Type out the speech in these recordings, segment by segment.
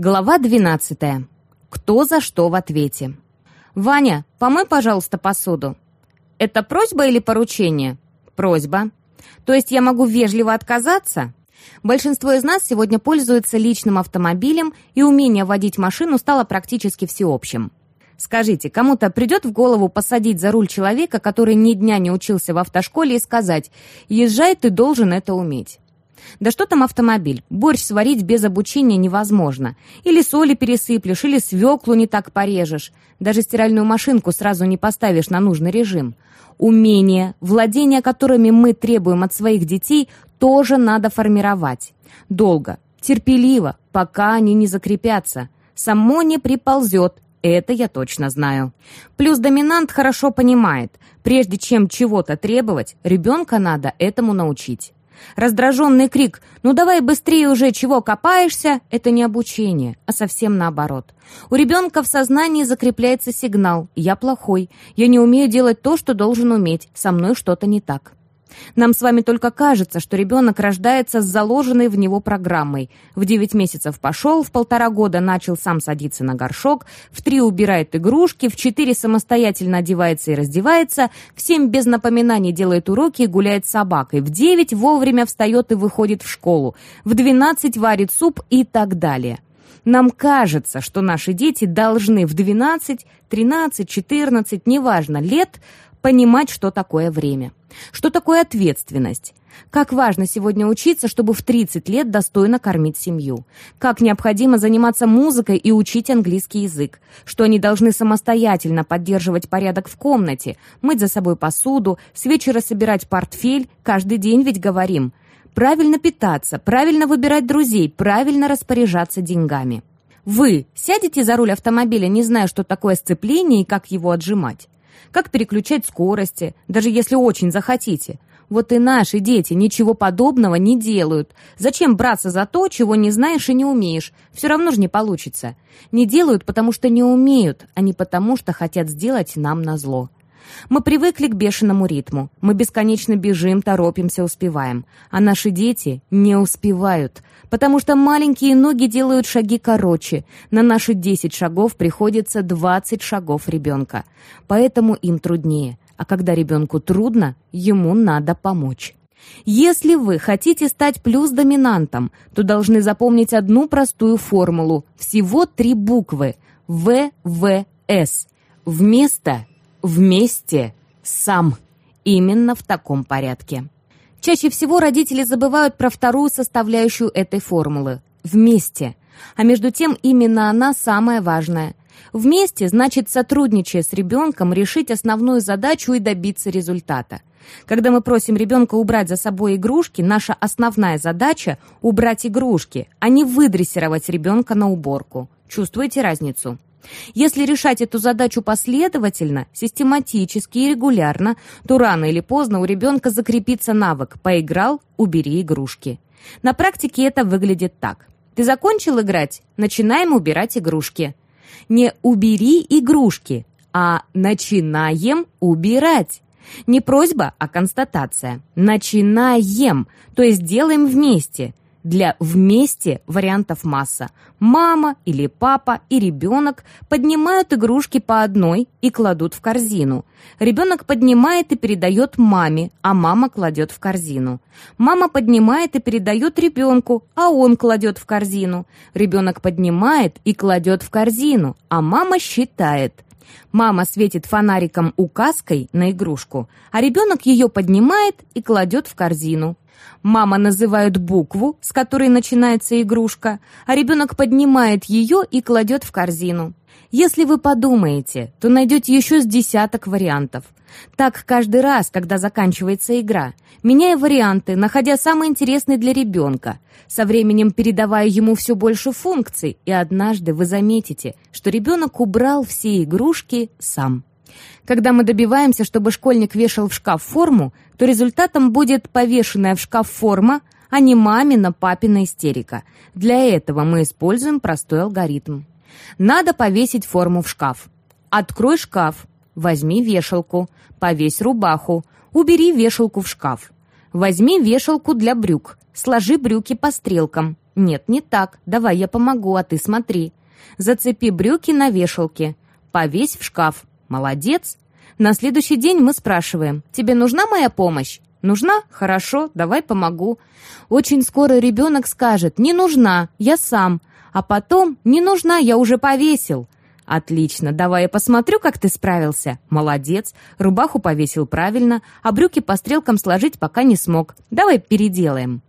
Глава 12. Кто за что в ответе. «Ваня, помой, пожалуйста, посуду». «Это просьба или поручение?» «Просьба». «То есть я могу вежливо отказаться?» Большинство из нас сегодня пользуются личным автомобилем, и умение водить машину стало практически всеобщим. Скажите, кому-то придет в голову посадить за руль человека, который ни дня не учился в автошколе, и сказать «Езжай, ты должен это уметь». Да что там автомобиль? Борщ сварить без обучения невозможно. Или соли пересыплешь, или свеклу не так порежешь. Даже стиральную машинку сразу не поставишь на нужный режим. Умения, владения которыми мы требуем от своих детей, тоже надо формировать. Долго, терпеливо, пока они не закрепятся. Само не приползет, это я точно знаю. Плюс доминант хорошо понимает, прежде чем чего-то требовать, ребенка надо этому научить. Раздраженный крик «Ну давай быстрее уже, чего копаешься?» — это не обучение, а совсем наоборот. У ребенка в сознании закрепляется сигнал «Я плохой, я не умею делать то, что должен уметь, со мной что-то не так». Нам с вами только кажется, что ребенок рождается с заложенной в него программой. В 9 месяцев пошел, в полтора года начал сам садиться на горшок, в 3 убирает игрушки, в 4 самостоятельно одевается и раздевается, в 7 без напоминаний делает уроки и гуляет с собакой, в 9 вовремя встает и выходит в школу, в 12 варит суп и так далее. Нам кажется, что наши дети должны в 12, 13, 14, неважно, лет понимать, что такое время. Что такое ответственность? Как важно сегодня учиться, чтобы в 30 лет достойно кормить семью. Как необходимо заниматься музыкой и учить английский язык. Что они должны самостоятельно поддерживать порядок в комнате, мыть за собой посуду, с вечера собирать портфель, каждый день ведь говорим. Правильно питаться, правильно выбирать друзей, правильно распоряжаться деньгами. Вы сядете за руль автомобиля, не зная, что такое сцепление и как его отжимать? Как переключать скорости, даже если очень захотите. Вот и наши дети ничего подобного не делают. Зачем браться за то, чего не знаешь и не умеешь? Все равно же не получится. Не делают, потому что не умеют, а не потому, что хотят сделать нам назло. Мы привыкли к бешеному ритму. Мы бесконечно бежим, торопимся, успеваем. А наши дети не успевают, потому что маленькие ноги делают шаги короче. На наши 10 шагов приходится 20 шагов ребенка. Поэтому им труднее. А когда ребенку трудно, ему надо помочь. Если вы хотите стать плюс-доминантом, то должны запомнить одну простую формулу. Всего три буквы. ВВС. Вместо вместе, сам. Именно в таком порядке. Чаще всего родители забывают про вторую составляющую этой формулы – вместе. А между тем именно она самая важная. Вместе значит, сотрудничая с ребенком, решить основную задачу и добиться результата. Когда мы просим ребенка убрать за собой игрушки, наша основная задача – убрать игрушки, а не выдрессировать ребенка на уборку. Чувствуете разницу? Если решать эту задачу последовательно, систематически и регулярно, то рано или поздно у ребенка закрепится навык «поиграл, убери игрушки». На практике это выглядит так. Ты закончил играть? Начинаем убирать игрушки. Не «убери игрушки», а «начинаем убирать». Не просьба, а констатация. Начинаем, то есть делаем вместе. Для «вместе» вариантов масса. Мама или папа и ребенок поднимают игрушки по одной и кладут в корзину. Ребенок поднимает и передает маме, а мама кладет в корзину. Мама поднимает и передает ребенку, а он кладет в корзину. Ребенок поднимает и кладет в корзину, а мама считает. Мама светит фонариком указкой на игрушку, а ребенок ее поднимает и кладет в корзину. Мама называет букву, с которой начинается игрушка, а ребенок поднимает ее и кладет в корзину. Если вы подумаете, то найдете еще с десяток вариантов. Так каждый раз, когда заканчивается игра, меняя варианты, находя самый интересный для ребенка, со временем передавая ему все больше функций, и однажды вы заметите, что ребенок убрал все игрушки сам. Когда мы добиваемся, чтобы школьник вешал в шкаф форму, то результатом будет повешенная в шкаф форма, а не мамина, папина истерика. Для этого мы используем простой алгоритм. Надо повесить форму в шкаф. Открой шкаф, возьми вешалку, повесь рубаху, убери вешалку в шкаф. Возьми вешалку для брюк, сложи брюки по стрелкам. Нет, не так. Давай я помогу, а ты смотри. Зацепи брюки на вешалке. Повесь в шкаф. Молодец. На следующий день мы спрашиваем, тебе нужна моя помощь? Нужна? Хорошо, давай помогу. Очень скоро ребенок скажет, не нужна, я сам. А потом, не нужна, я уже повесил. «Отлично, давай я посмотрю, как ты справился». «Молодец. Рубаху повесил правильно, а брюки по стрелкам сложить пока не смог. Давай переделаем».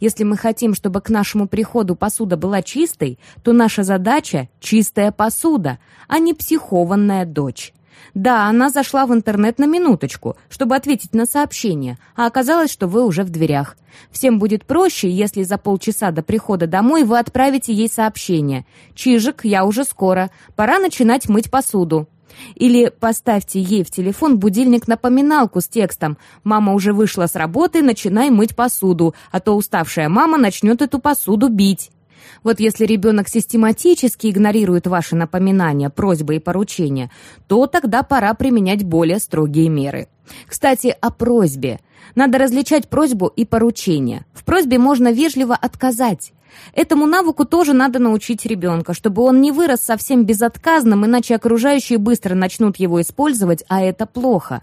Если мы хотим, чтобы к нашему приходу посуда была чистой, то наша задача — чистая посуда, а не психованная дочь. Да, она зашла в интернет на минуточку, чтобы ответить на сообщение, а оказалось, что вы уже в дверях. Всем будет проще, если за полчаса до прихода домой вы отправите ей сообщение. «Чижик, я уже скоро. Пора начинать мыть посуду». Или поставьте ей в телефон будильник-напоминалку с текстом «Мама уже вышла с работы, начинай мыть посуду, а то уставшая мама начнет эту посуду бить». Вот если ребенок систематически игнорирует ваши напоминания, просьбы и поручения, то тогда пора применять более строгие меры. Кстати, о просьбе. Надо различать просьбу и поручение. В просьбе можно вежливо отказать. Этому навыку тоже надо научить ребенка, чтобы он не вырос совсем безотказным, иначе окружающие быстро начнут его использовать, а это плохо.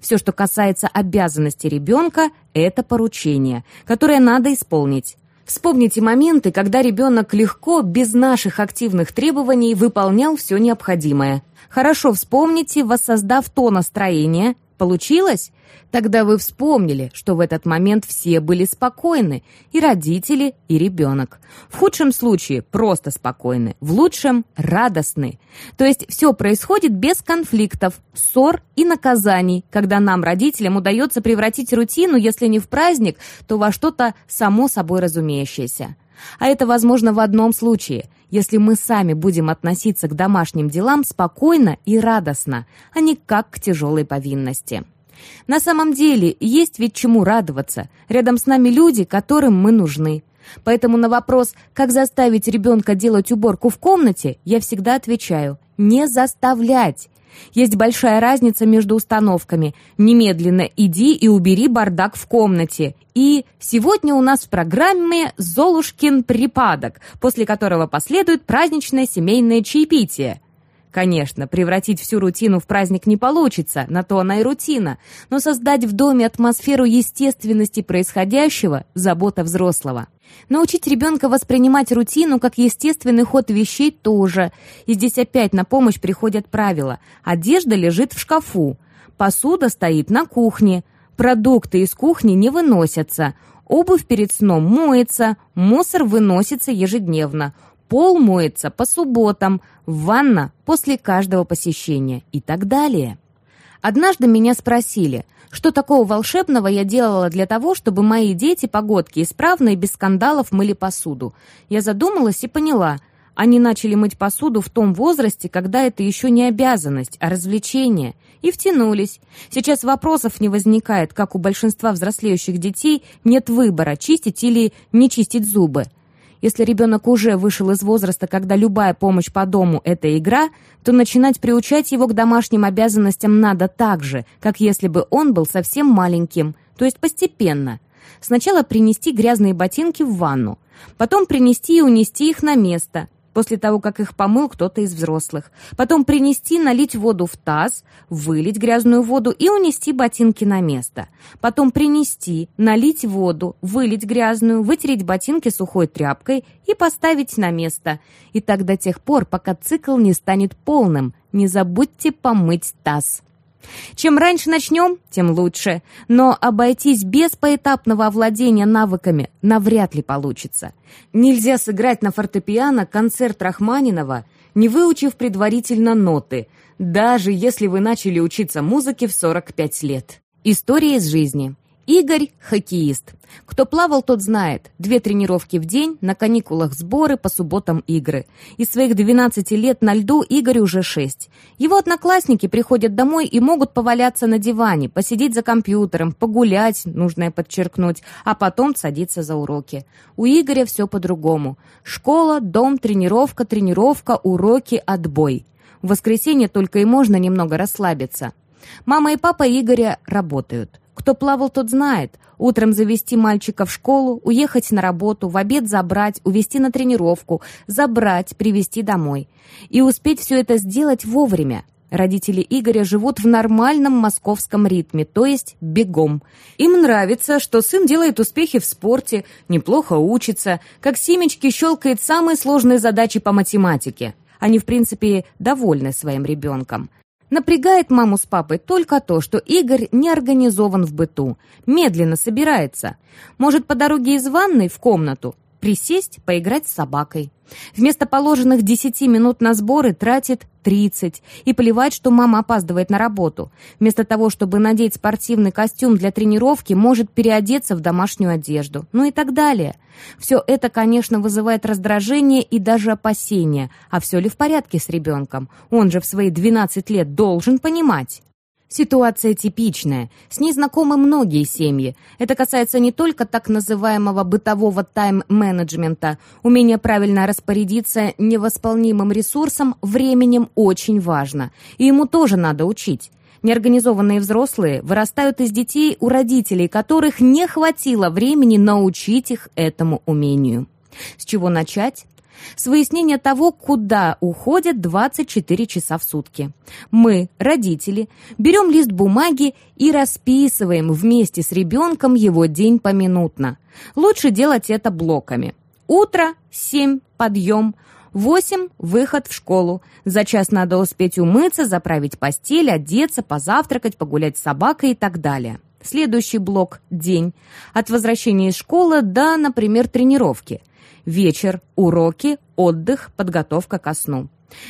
Все, что касается обязанностей ребенка, это поручение, которое надо исполнить. Вспомните моменты, когда ребенок легко, без наших активных требований, выполнял все необходимое. Хорошо вспомните, воссоздав то настроение, Получилось? Тогда вы вспомнили, что в этот момент все были спокойны, и родители, и ребенок. В худшем случае просто спокойны, в лучшем – радостны. То есть все происходит без конфликтов, ссор и наказаний, когда нам, родителям, удается превратить рутину, если не в праздник, то во что-то само собой разумеющееся. А это возможно в одном случае, если мы сами будем относиться к домашним делам спокойно и радостно, а не как к тяжелой повинности. На самом деле, есть ведь чему радоваться. Рядом с нами люди, которым мы нужны. Поэтому на вопрос, как заставить ребенка делать уборку в комнате, я всегда отвечаю – не заставлять. Есть большая разница между установками «немедленно иди и убери бардак в комнате» и «сегодня у нас в программе Золушкин припадок», после которого последует праздничное семейное чаепитие. Конечно, превратить всю рутину в праздник не получится, на то она и рутина, но создать в доме атмосферу естественности происходящего – забота взрослого. Научить ребенка воспринимать рутину как естественный ход вещей тоже. И здесь опять на помощь приходят правила. Одежда лежит в шкафу, посуда стоит на кухне, продукты из кухни не выносятся, обувь перед сном моется, мусор выносится ежедневно, пол моется по субботам, ванна после каждого посещения и так далее. Однажды меня спросили, что такого волшебного я делала для того, чтобы мои дети, погодки, исправно и без скандалов мыли посуду. Я задумалась и поняла, они начали мыть посуду в том возрасте, когда это еще не обязанность, а развлечение, и втянулись. Сейчас вопросов не возникает, как у большинства взрослеющих детей нет выбора, чистить или не чистить зубы. Если ребенок уже вышел из возраста, когда любая помощь по дому – это игра, то начинать приучать его к домашним обязанностям надо так же, как если бы он был совсем маленьким, то есть постепенно. Сначала принести грязные ботинки в ванну, потом принести и унести их на место, после того, как их помыл кто-то из взрослых. Потом принести, налить воду в таз, вылить грязную воду и унести ботинки на место. Потом принести, налить воду, вылить грязную, вытереть ботинки сухой тряпкой и поставить на место. И так до тех пор, пока цикл не станет полным. Не забудьте помыть таз. Чем раньше начнем, тем лучше. Но обойтись без поэтапного овладения навыками навряд ли получится. Нельзя сыграть на фортепиано концерт Рахманинова, не выучив предварительно ноты, даже если вы начали учиться музыке в 45 лет. История из жизни. Игорь – хоккеист. Кто плавал, тот знает. Две тренировки в день, на каникулах сборы, по субботам игры. Из своих 12 лет на льду Игорь уже 6. Его одноклассники приходят домой и могут поваляться на диване, посидеть за компьютером, погулять, нужное подчеркнуть, а потом садиться за уроки. У Игоря все по-другому. Школа, дом, тренировка, тренировка, уроки, отбой. В воскресенье только и можно немного расслабиться. Мама и папа Игоря работают. Кто плавал, тот знает. Утром завести мальчика в школу, уехать на работу, в обед забрать, увезти на тренировку, забрать, привезти домой. И успеть все это сделать вовремя. Родители Игоря живут в нормальном московском ритме, то есть бегом. Им нравится, что сын делает успехи в спорте, неплохо учится, как семечки щелкает самые сложные задачи по математике. Они, в принципе, довольны своим ребенком. Напрягает маму с папой только то, что Игорь не организован в быту, медленно собирается. Может, по дороге из ванной в комнату присесть, поиграть с собакой. Вместо положенных 10 минут на сборы тратит 30 и плевать, что мама опаздывает на работу. Вместо того, чтобы надеть спортивный костюм для тренировки, может переодеться в домашнюю одежду. Ну и так далее. Все это, конечно, вызывает раздражение и даже опасения. А все ли в порядке с ребенком? Он же в свои 12 лет должен понимать. Ситуация типичная, с ней знакомы многие семьи. Это касается не только так называемого бытового тайм-менеджмента. Умение правильно распорядиться невосполнимым ресурсом временем очень важно. И ему тоже надо учить. Неорганизованные взрослые вырастают из детей, у родителей которых не хватило времени научить их этому умению. С чего начать? С выяснения того, куда уходят 24 часа в сутки. Мы, родители, берем лист бумаги и расписываем вместе с ребенком его день поминутно. Лучше делать это блоками. Утро – 7, подъем, 8 – выход в школу. За час надо успеть умыться, заправить постель, одеться, позавтракать, погулять с собакой и так далее. Следующий блок – день. От возвращения из школы до, например, тренировки – Вечер, уроки, отдых, подготовка ко сну.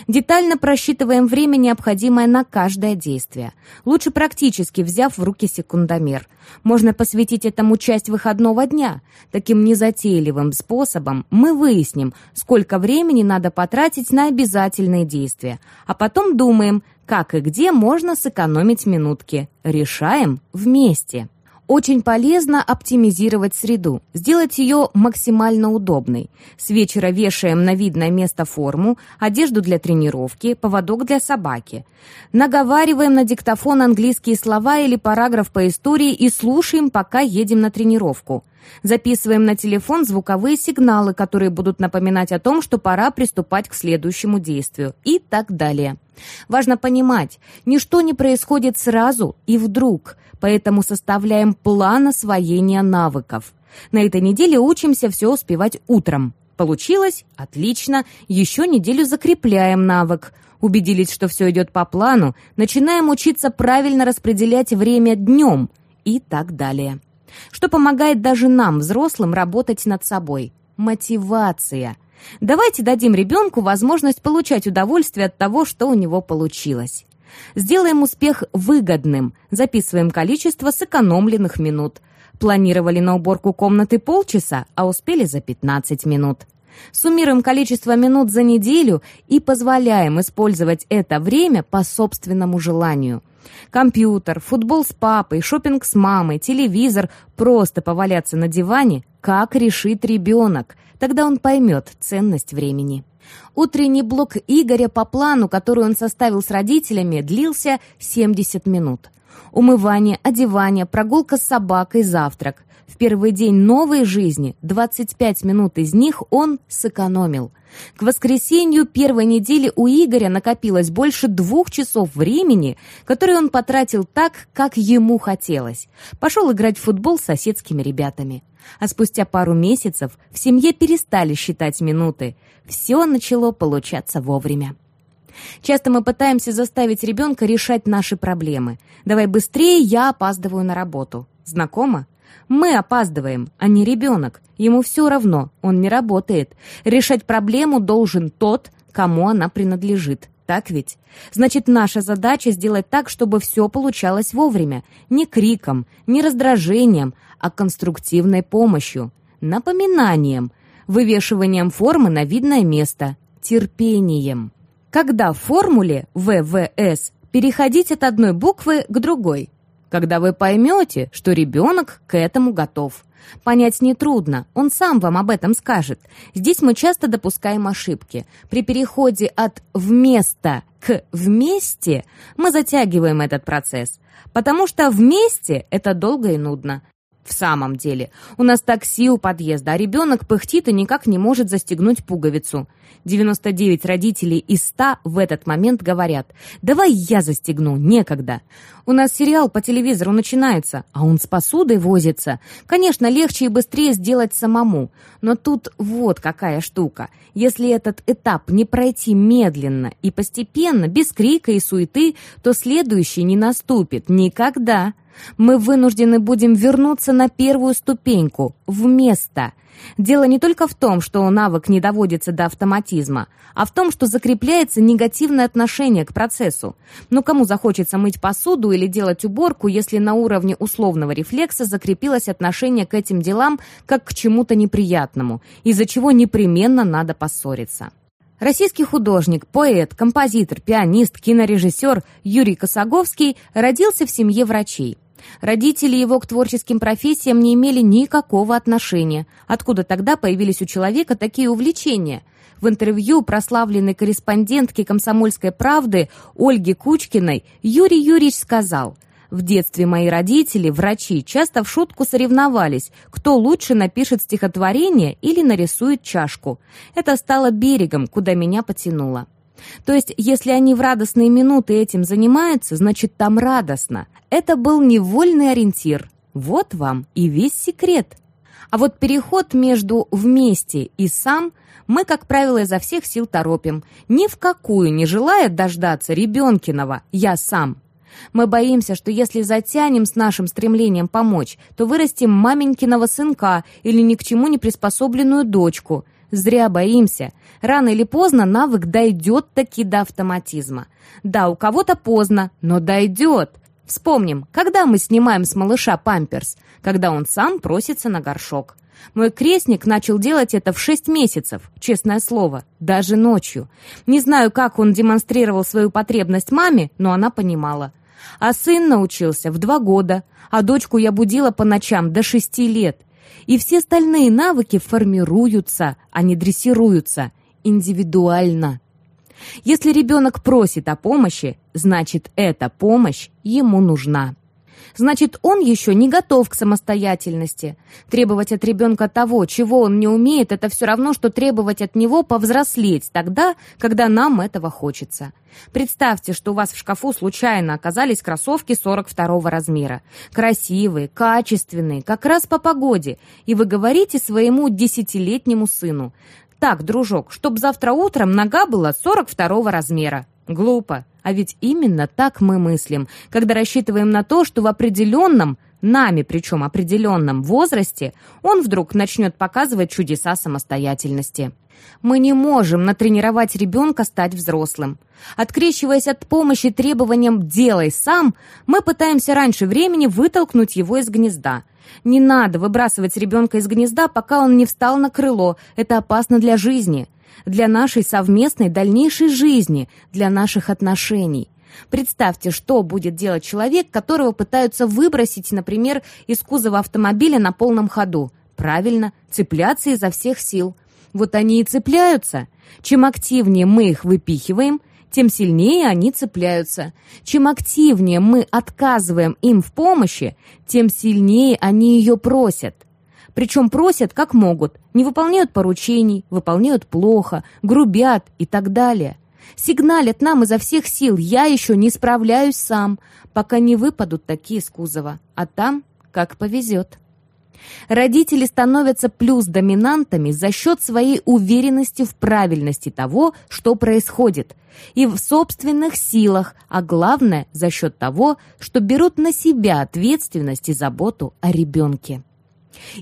Детально просчитываем время, необходимое на каждое действие. Лучше практически, взяв в руки секундомер. Можно посвятить этому часть выходного дня. Таким незатейливым способом мы выясним, сколько времени надо потратить на обязательные действия. А потом думаем, как и где можно сэкономить минутки. Решаем вместе. Очень полезно оптимизировать среду, сделать ее максимально удобной. С вечера вешаем на видное место форму, одежду для тренировки, поводок для собаки. Наговариваем на диктофон английские слова или параграф по истории и слушаем, пока едем на тренировку. Записываем на телефон звуковые сигналы, которые будут напоминать о том, что пора приступать к следующему действию и так далее. Важно понимать, ничто не происходит сразу и вдруг, поэтому составляем план освоения навыков. На этой неделе учимся все успевать утром. Получилось? Отлично. Еще неделю закрепляем навык. Убедились, что все идет по плану, начинаем учиться правильно распределять время днем и так далее что помогает даже нам, взрослым, работать над собой. Мотивация. Давайте дадим ребенку возможность получать удовольствие от того, что у него получилось. Сделаем успех выгодным, записываем количество сэкономленных минут. Планировали на уборку комнаты полчаса, а успели за 15 минут. Суммируем количество минут за неделю и позволяем использовать это время по собственному желанию – Компьютер, футбол с папой, шопинг с мамой, телевизор, просто поваляться на диване, как решит ребенок. Тогда он поймет ценность времени. Утренний блок Игоря по плану, который он составил с родителями, длился 70 минут. Умывание, одевание, прогулка с собакой, завтрак. В первый день новой жизни 25 минут из них он сэкономил – к воскресенью первой недели у Игоря накопилось больше двух часов времени, которые он потратил так, как ему хотелось. Пошел играть в футбол с соседскими ребятами. А спустя пару месяцев в семье перестали считать минуты. Все начало получаться вовремя. Часто мы пытаемся заставить ребенка решать наши проблемы. «Давай быстрее, я опаздываю на работу». Знакомо? Мы опаздываем, а не ребенок. Ему все равно, он не работает. Решать проблему должен тот, кому она принадлежит. Так ведь? Значит, наша задача сделать так, чтобы все получалось вовремя. Не криком, не раздражением, а конструктивной помощью. Напоминанием, вывешиванием формы на видное место, терпением. Когда в формуле ВВС переходить от одной буквы к другой? когда вы поймете, что ребенок к этому готов. Понять нетрудно, он сам вам об этом скажет. Здесь мы часто допускаем ошибки. При переходе от «вместо» к «вместе» мы затягиваем этот процесс. Потому что «вместе» — это долго и нудно. В самом деле, у нас такси у подъезда, а ребенок пыхтит и никак не может застегнуть пуговицу. 99 родителей из 100 в этот момент говорят «Давай я застегну, некогда». У нас сериал по телевизору начинается, а он с посудой возится. Конечно, легче и быстрее сделать самому. Но тут вот какая штука. Если этот этап не пройти медленно и постепенно, без крика и суеты, то следующий не наступит никогда мы вынуждены будем вернуться на первую ступеньку, в место. Дело не только в том, что навык не доводится до автоматизма, а в том, что закрепляется негативное отношение к процессу. Но кому захочется мыть посуду или делать уборку, если на уровне условного рефлекса закрепилось отношение к этим делам как к чему-то неприятному, из-за чего непременно надо поссориться? Российский художник, поэт, композитор, пианист, кинорежиссер Юрий Косаговский родился в семье врачей. Родители его к творческим профессиям не имели никакого отношения. Откуда тогда появились у человека такие увлечения? В интервью прославленной корреспондентки «Комсомольской правды» Ольги Кучкиной Юрий Юрьевич сказал – в детстве мои родители, врачи, часто в шутку соревновались, кто лучше напишет стихотворение или нарисует чашку. Это стало берегом, куда меня потянуло. То есть, если они в радостные минуты этим занимаются, значит, там радостно. Это был невольный ориентир. Вот вам и весь секрет. А вот переход между «вместе» и «сам» мы, как правило, изо всех сил торопим, ни в какую не желая дождаться ребенкиного «я сам». Мы боимся, что если затянем с нашим стремлением помочь, то вырастим маменькиного сынка или ни к чему не приспособленную дочку. Зря боимся. Рано или поздно навык дойдет таки до автоматизма. Да, у кого-то поздно, но дойдет. Вспомним, когда мы снимаем с малыша памперс, когда он сам просится на горшок. Мой крестник начал делать это в шесть месяцев, честное слово, даже ночью. Не знаю, как он демонстрировал свою потребность маме, но она понимала. А сын научился в два года, а дочку я будила по ночам до шести лет. И все остальные навыки формируются, а не дрессируются, индивидуально. Если ребенок просит о помощи, значит, эта помощь ему нужна. Значит, он еще не готов к самостоятельности. Требовать от ребенка того, чего он не умеет, это все равно, что требовать от него повзрослеть тогда, когда нам этого хочется. Представьте, что у вас в шкафу случайно оказались кроссовки 42 размера. Красивые, качественные, как раз по погоде. И вы говорите своему десятилетнему сыну. «Так, дружок, чтоб завтра утром нога была 42 размера». Глупо. А ведь именно так мы мыслим, когда рассчитываем на то, что в определенном, нами причем определенном возрасте, он вдруг начнет показывать чудеса самостоятельности. Мы не можем натренировать ребенка стать взрослым. Открещиваясь от помощи требованиям «делай сам», мы пытаемся раньше времени вытолкнуть его из гнезда. Не надо выбрасывать ребенка из гнезда, пока он не встал на крыло. Это опасно для жизни для нашей совместной дальнейшей жизни, для наших отношений. Представьте, что будет делать человек, которого пытаются выбросить, например, из кузова автомобиля на полном ходу. Правильно, цепляться изо всех сил. Вот они и цепляются. Чем активнее мы их выпихиваем, тем сильнее они цепляются. Чем активнее мы отказываем им в помощи, тем сильнее они ее просят. Причем просят как могут, не выполняют поручений, выполняют плохо, грубят и так далее. Сигналят нам изо всех сил «я еще не справляюсь сам», пока не выпадут такие из кузова, а там как повезет. Родители становятся плюс-доминантами за счет своей уверенности в правильности того, что происходит, и в собственных силах, а главное за счет того, что берут на себя ответственность и заботу о ребенке.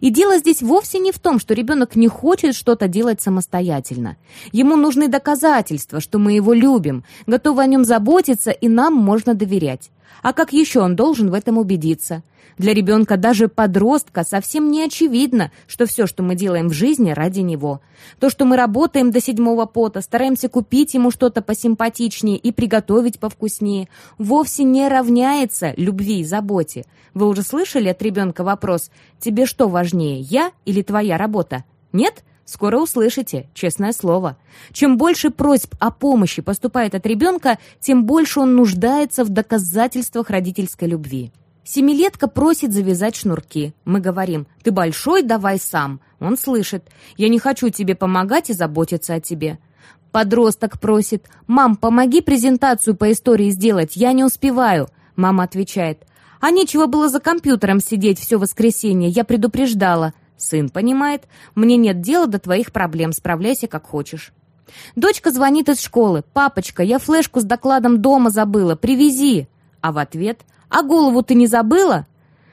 И дело здесь вовсе не в том, что ребенок не хочет что-то делать самостоятельно. Ему нужны доказательства, что мы его любим, готовы о нем заботиться и нам можно доверять. А как еще он должен в этом убедиться? Для ребенка, даже подростка, совсем не очевидно, что все, что мы делаем в жизни, ради него. То, что мы работаем до седьмого пота, стараемся купить ему что-то посимпатичнее и приготовить повкуснее, вовсе не равняется любви и заботе. Вы уже слышали от ребенка вопрос «Тебе что важнее, я или твоя работа?» Нет? Скоро услышите, честное слово. Чем больше просьб о помощи поступает от ребенка, тем больше он нуждается в доказательствах родительской любви. Семилетка просит завязать шнурки. Мы говорим «Ты большой, давай сам». Он слышит «Я не хочу тебе помогать и заботиться о тебе». Подросток просит «Мам, помоги презентацию по истории сделать, я не успеваю». Мама отвечает «А нечего было за компьютером сидеть все воскресенье, я предупреждала». Сын понимает «Мне нет дела до твоих проблем, справляйся как хочешь». Дочка звонит из школы «Папочка, я флешку с докладом дома забыла, привези». А в ответ «А голову ты не забыла?»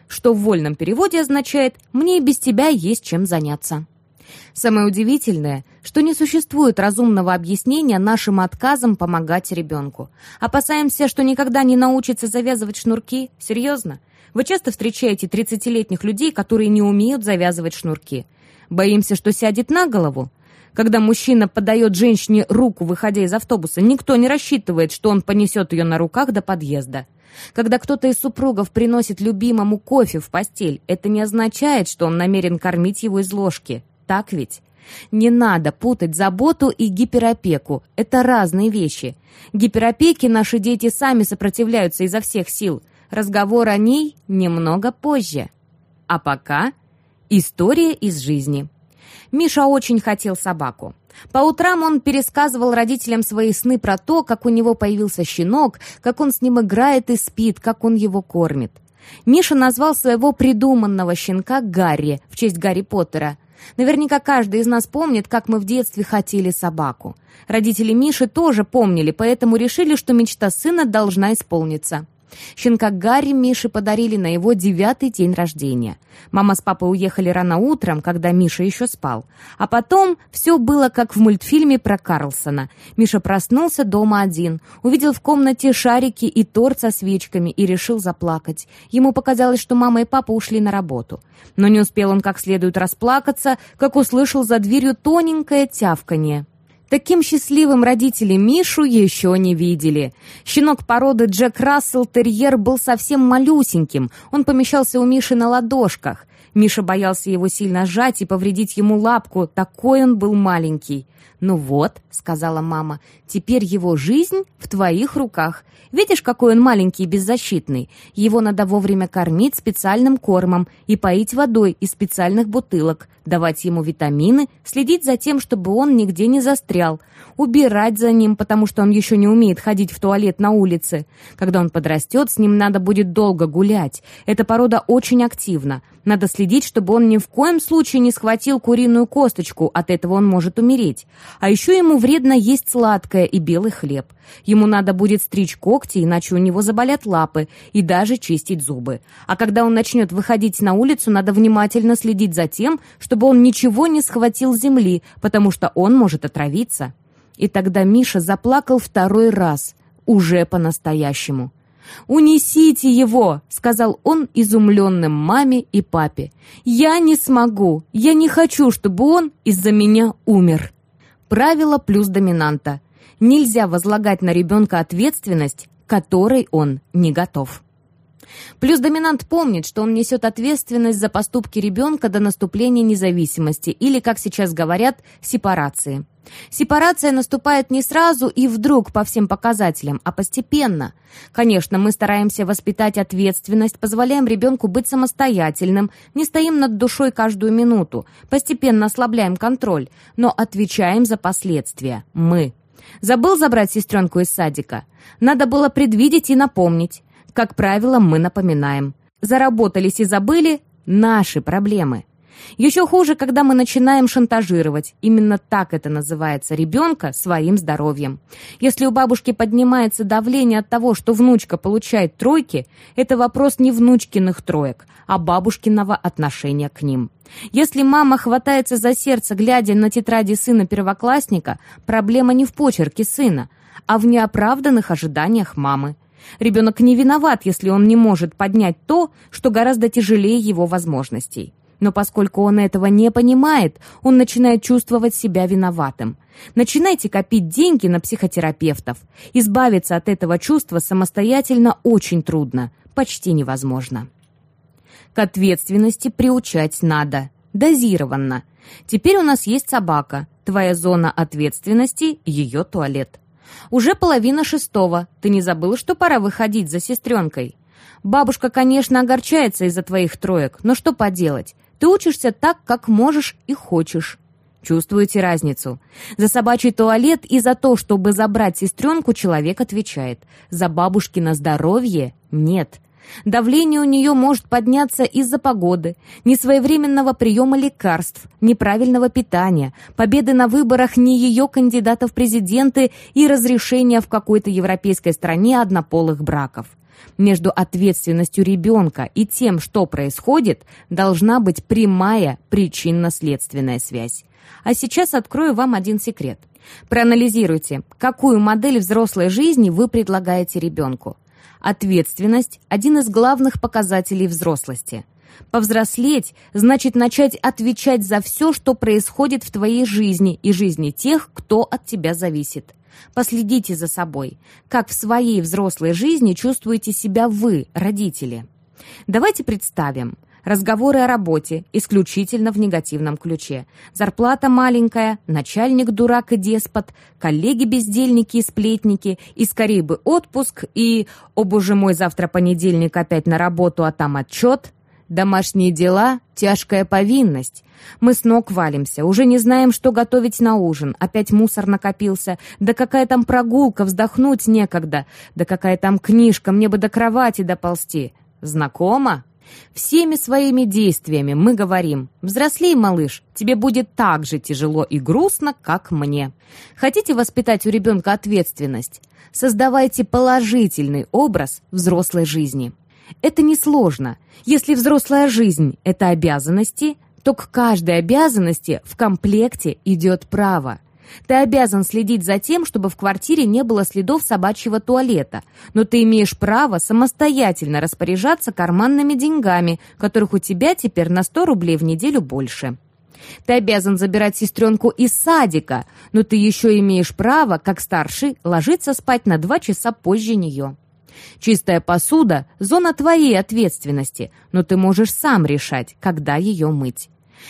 Что в вольном переводе означает «мне и без тебя есть чем заняться». Самое удивительное, что не существует разумного объяснения нашим отказам помогать ребенку. Опасаемся, что никогда не научится завязывать шнурки? Серьезно? Вы часто встречаете 30-летних людей, которые не умеют завязывать шнурки. Боимся, что сядет на голову? Когда мужчина подает женщине руку, выходя из автобуса, никто не рассчитывает, что он понесет ее на руках до подъезда. Когда кто-то из супругов приносит любимому кофе в постель, это не означает, что он намерен кормить его из ложки. Так ведь? Не надо путать заботу и гиперопеку. Это разные вещи. Гиперопеке наши дети сами сопротивляются изо всех сил. Разговор о ней немного позже. А пока история из жизни. Миша очень хотел собаку. По утрам он пересказывал родителям свои сны про то, как у него появился щенок, как он с ним играет и спит, как он его кормит. Миша назвал своего придуманного щенка Гарри в честь Гарри Поттера. Наверняка каждый из нас помнит, как мы в детстве хотели собаку. Родители Миши тоже помнили, поэтому решили, что мечта сына должна исполниться. Щенка Гарри Мише подарили на его девятый день рождения. Мама с папой уехали рано утром, когда Миша еще спал. А потом все было как в мультфильме про Карлсона. Миша проснулся дома один, увидел в комнате шарики и торт со свечками и решил заплакать. Ему показалось, что мама и папа ушли на работу. Но не успел он как следует расплакаться, как услышал за дверью тоненькое тявканье. Таким счастливым родители Мишу еще не видели. Щенок породы Джек Рассел Терьер был совсем малюсеньким. Он помещался у Миши на ладошках. Миша боялся его сильно сжать и повредить ему лапку, такой он был маленький. «Ну вот», — сказала мама, — «теперь его жизнь в твоих руках. Видишь, какой он маленький и беззащитный? Его надо вовремя кормить специальным кормом и поить водой из специальных бутылок, давать ему витамины, следить за тем, чтобы он нигде не застрял, убирать за ним, потому что он еще не умеет ходить в туалет на улице. Когда он подрастет, с ним надо будет долго гулять. Эта порода очень активна. Надо следить, чтобы он ни в коем случае не схватил куриную косточку, от этого он может умереть. А еще ему вредно есть сладкое и белый хлеб. Ему надо будет стричь когти, иначе у него заболят лапы, и даже чистить зубы. А когда он начнет выходить на улицу, надо внимательно следить за тем, чтобы он ничего не схватил земли, потому что он может отравиться. И тогда Миша заплакал второй раз, уже по-настоящему. «Унесите его!» — сказал он изумленным маме и папе. «Я не смогу! Я не хочу, чтобы он из-за меня умер!» Правило плюс доминанта. Нельзя возлагать на ребенка ответственность, которой он не готов. Плюс доминант помнит, что он несет ответственность за поступки ребенка до наступления независимости или, как сейчас говорят, сепарации. Сепарация наступает не сразу и вдруг по всем показателям, а постепенно. Конечно, мы стараемся воспитать ответственность, позволяем ребенку быть самостоятельным, не стоим над душой каждую минуту, постепенно ослабляем контроль, но отвечаем за последствия. Мы. Забыл забрать сестренку из садика? Надо было предвидеть и напомнить. Как правило, мы напоминаем. Заработались и забыли – наши проблемы. Еще хуже, когда мы начинаем шантажировать. Именно так это называется ребенка своим здоровьем. Если у бабушки поднимается давление от того, что внучка получает тройки, это вопрос не внучкиных троек, а бабушкиного отношения к ним. Если мама хватается за сердце, глядя на тетради сына первоклассника, проблема не в почерке сына, а в неоправданных ожиданиях мамы. Ребенок не виноват, если он не может поднять то, что гораздо тяжелее его возможностей. Но поскольку он этого не понимает, он начинает чувствовать себя виноватым. Начинайте копить деньги на психотерапевтов. Избавиться от этого чувства самостоятельно очень трудно, почти невозможно. К ответственности приучать надо. Дозированно. Теперь у нас есть собака. Твоя зона ответственности – ее туалет. Уже половина шестого. Ты не забыл, что пора выходить за сестренкой? Бабушка, конечно, огорчается из-за твоих троек, но что поделать? Ты учишься так, как можешь и хочешь. Чувствуете разницу? За собачий туалет и за то, чтобы забрать сестренку, человек отвечает. За бабушкино здоровье – нет. Давление у нее может подняться из-за погоды, несвоевременного приема лекарств, неправильного питания, победы на выборах не ее кандидата в президенты и разрешения в какой-то европейской стране однополых браков. Между ответственностью ребенка и тем, что происходит, должна быть прямая причинно-следственная связь. А сейчас открою вам один секрет. Проанализируйте, какую модель взрослой жизни вы предлагаете ребенку. Ответственность – один из главных показателей взрослости. Повзрослеть – значит начать отвечать за все, что происходит в твоей жизни и жизни тех, кто от тебя зависит. Последите за собой. Как в своей взрослой жизни чувствуете себя вы, родители? Давайте представим – Разговоры о работе исключительно в негативном ключе. Зарплата маленькая, начальник дурак и деспот, коллеги-бездельники и сплетники, и скорее бы отпуск, и «О, боже мой, завтра понедельник, опять на работу, а там отчет». Домашние дела – тяжкая повинность. Мы с ног валимся, уже не знаем, что готовить на ужин. Опять мусор накопился. Да какая там прогулка, вздохнуть некогда. Да какая там книжка, мне бы до кровати доползти. Знакомо? Всеми своими действиями мы говорим «Взрослей, малыш, тебе будет так же тяжело и грустно, как мне». Хотите воспитать у ребенка ответственность? Создавайте положительный образ взрослой жизни. Это несложно. Если взрослая жизнь – это обязанности, то к каждой обязанности в комплекте идет право – ты обязан следить за тем, чтобы в квартире не было следов собачьего туалета, но ты имеешь право самостоятельно распоряжаться карманными деньгами, которых у тебя теперь на 100 рублей в неделю больше. Ты обязан забирать сестренку из садика, но ты еще имеешь право, как старший, ложиться спать на два часа позже нее. Чистая посуда – зона твоей ответственности, но ты можешь сам решать, когда ее мыть.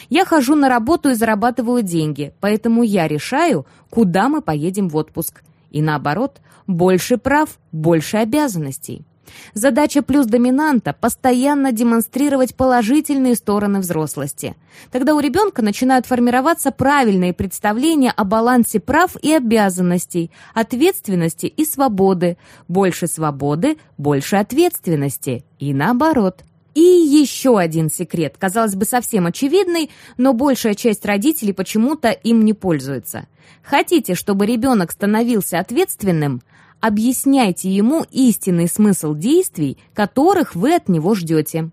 Я хожу на работу и зарабатываю деньги, поэтому я решаю, куда мы поедем в отпуск. И наоборот, больше прав, больше обязанностей. Задача плюс доминанта – постоянно демонстрировать положительные стороны взрослости. Тогда у ребенка начинают формироваться правильные представления о балансе прав и обязанностей, ответственности и свободы. Больше свободы – больше ответственности. И наоборот. И еще один секрет, казалось бы, совсем очевидный, но большая часть родителей почему-то им не пользуется. Хотите, чтобы ребенок становился ответственным? Объясняйте ему истинный смысл действий, которых вы от него ждете.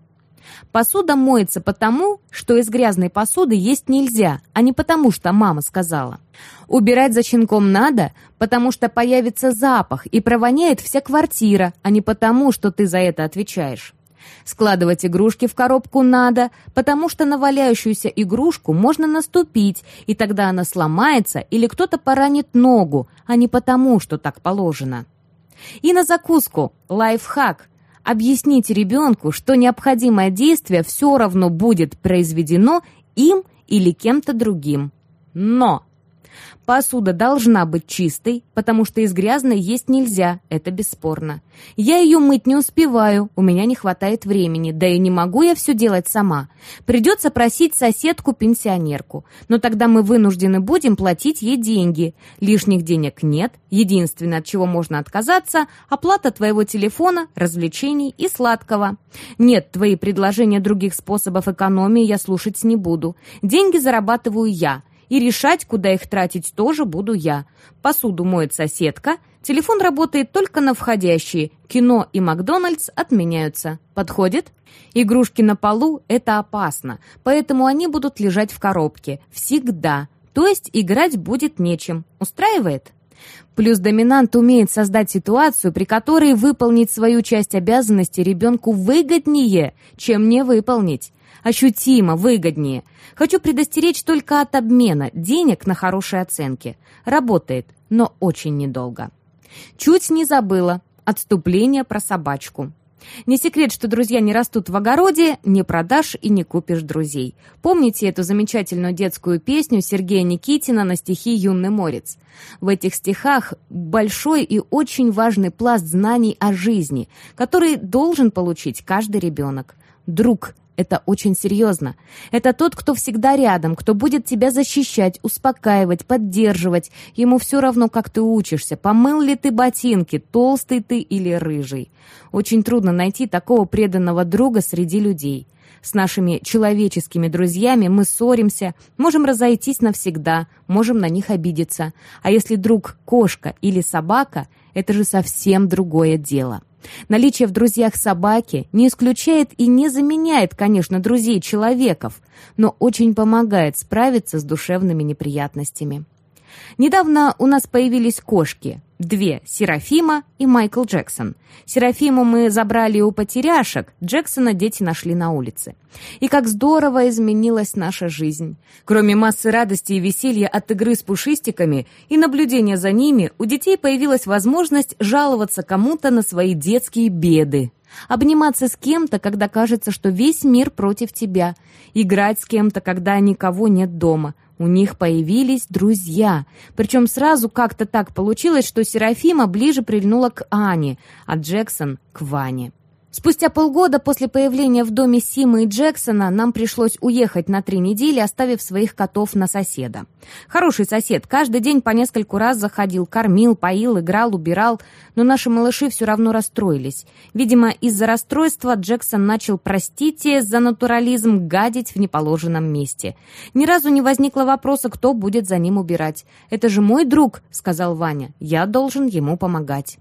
Посуда моется потому, что из грязной посуды есть нельзя, а не потому, что мама сказала. Убирать за щенком надо, потому что появится запах и провоняет вся квартира, а не потому, что ты за это отвечаешь. Складывать игрушки в коробку надо, потому что на валяющуюся игрушку можно наступить, и тогда она сломается или кто-то поранит ногу, а не потому, что так положено. И на закуску лайфхак. Объясните ребенку, что необходимое действие все равно будет произведено им или кем-то другим. Но Посуда должна быть чистой, потому что из грязной есть нельзя, это бесспорно. Я ее мыть не успеваю, у меня не хватает времени, да и не могу я все делать сама. Придется просить соседку-пенсионерку, но тогда мы вынуждены будем платить ей деньги. Лишних денег нет, единственное, от чего можно отказаться – оплата твоего телефона, развлечений и сладкого. Нет, твои предложения других способов экономии я слушать не буду. Деньги зарабатываю я – и решать, куда их тратить, тоже буду я. Посуду моет соседка, телефон работает только на входящие, кино и Макдональдс отменяются. Подходит? Игрушки на полу – это опасно, поэтому они будут лежать в коробке. Всегда. То есть играть будет нечем. Устраивает? Плюс доминант умеет создать ситуацию, при которой выполнить свою часть обязанностей ребенку выгоднее, чем не выполнить. Ощутимо выгоднее. Хочу предостеречь только от обмена денег на хорошие оценки. Работает, но очень недолго. Чуть не забыла. Отступление про собачку. Не секрет, что друзья не растут в огороде, не продашь и не купишь друзей. Помните эту замечательную детскую песню Сергея Никитина на стихи «Юный морец»? В этих стихах большой и очень важный пласт знаний о жизни, который должен получить каждый ребенок. Друг это очень серьезно. Это тот, кто всегда рядом, кто будет тебя защищать, успокаивать, поддерживать. Ему все равно, как ты учишься, помыл ли ты ботинки, толстый ты или рыжий. Очень трудно найти такого преданного друга среди людей. С нашими человеческими друзьями мы ссоримся, можем разойтись навсегда, можем на них обидеться. А если друг кошка или собака, это же совсем другое дело. Наличие в друзьях собаки не исключает и не заменяет, конечно, друзей человеков, но очень помогает справиться с душевными неприятностями. Недавно у нас появились кошки. Две – Серафима и Майкл Джексон. Серафиму мы забрали у потеряшек, Джексона дети нашли на улице. И как здорово изменилась наша жизнь. Кроме массы радости и веселья от игры с пушистиками и наблюдения за ними, у детей появилась возможность жаловаться кому-то на свои детские беды. Обниматься с кем-то, когда кажется, что весь мир против тебя. Играть с кем-то, когда никого нет дома – у них появились друзья. Причем сразу как-то так получилось, что Серафима ближе прильнула к Ане, а Джексон — к Ване. Спустя полгода после появления в доме Симы и Джексона нам пришлось уехать на три недели, оставив своих котов на соседа. Хороший сосед, каждый день по нескольку раз заходил, кормил, поил, играл, убирал, но наши малыши все равно расстроились. Видимо, из-за расстройства Джексон начал, простите, за натурализм гадить в неположенном месте. Ни разу не возникло вопроса, кто будет за ним убирать. «Это же мой друг», — сказал Ваня, — «я должен ему помогать».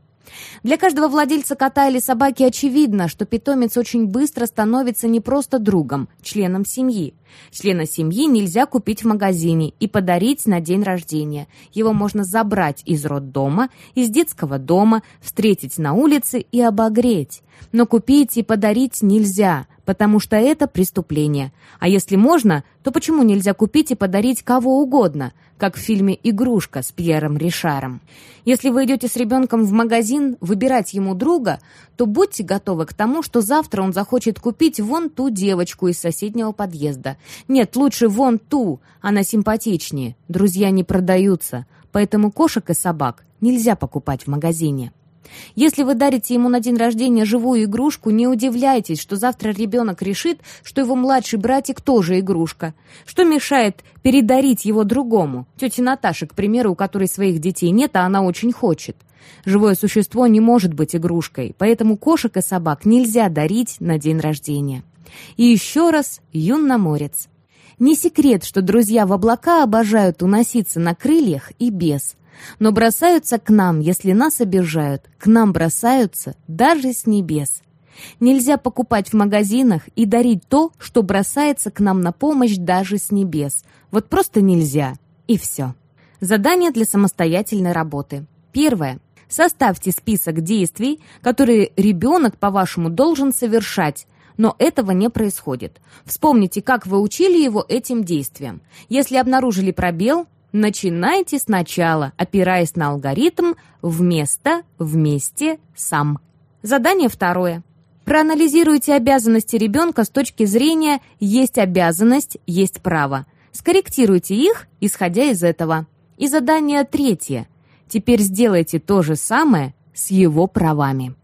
Для каждого владельца кота или собаки очевидно, что питомец очень быстро становится не просто другом, членом семьи. Члена семьи нельзя купить в магазине и подарить на день рождения. Его можно забрать из роддома, из детского дома, встретить на улице и обогреть. Но купить и подарить нельзя, потому что это преступление. А если можно, то почему нельзя купить и подарить кого угодно, как в фильме «Игрушка» с Пьером Ришаром? Если вы идете с ребенком в магазин выбирать ему друга, то будьте готовы к тому, что завтра он захочет купить вон ту девочку из соседнего подъезда. Нет, лучше вон ту, она симпатичнее. Друзья не продаются, поэтому кошек и собак нельзя покупать в магазине. Если вы дарите ему на день рождения живую игрушку, не удивляйтесь, что завтра ребенок решит, что его младший братик тоже игрушка. Что мешает передарить его другому? Тете Наташе, к примеру, у которой своих детей нет, а она очень хочет. Живое существо не может быть игрушкой, поэтому кошек и собак нельзя дарить на день рождения. И еще раз юнноморец. Не секрет, что друзья в облака обожают уноситься на крыльях и без – но бросаются к нам, если нас обижают, к нам бросаются даже с небес. Нельзя покупать в магазинах и дарить то, что бросается к нам на помощь даже с небес. Вот просто нельзя. И все. Задание для самостоятельной работы. Первое. Составьте список действий, которые ребенок, по-вашему, должен совершать, но этого не происходит. Вспомните, как вы учили его этим действиям. Если обнаружили пробел, Начинайте сначала, опираясь на алгоритм «вместо», «вместе», «сам». Задание второе. Проанализируйте обязанности ребенка с точки зрения «есть обязанность, есть право». Скорректируйте их, исходя из этого. И задание третье. Теперь сделайте то же самое с его правами.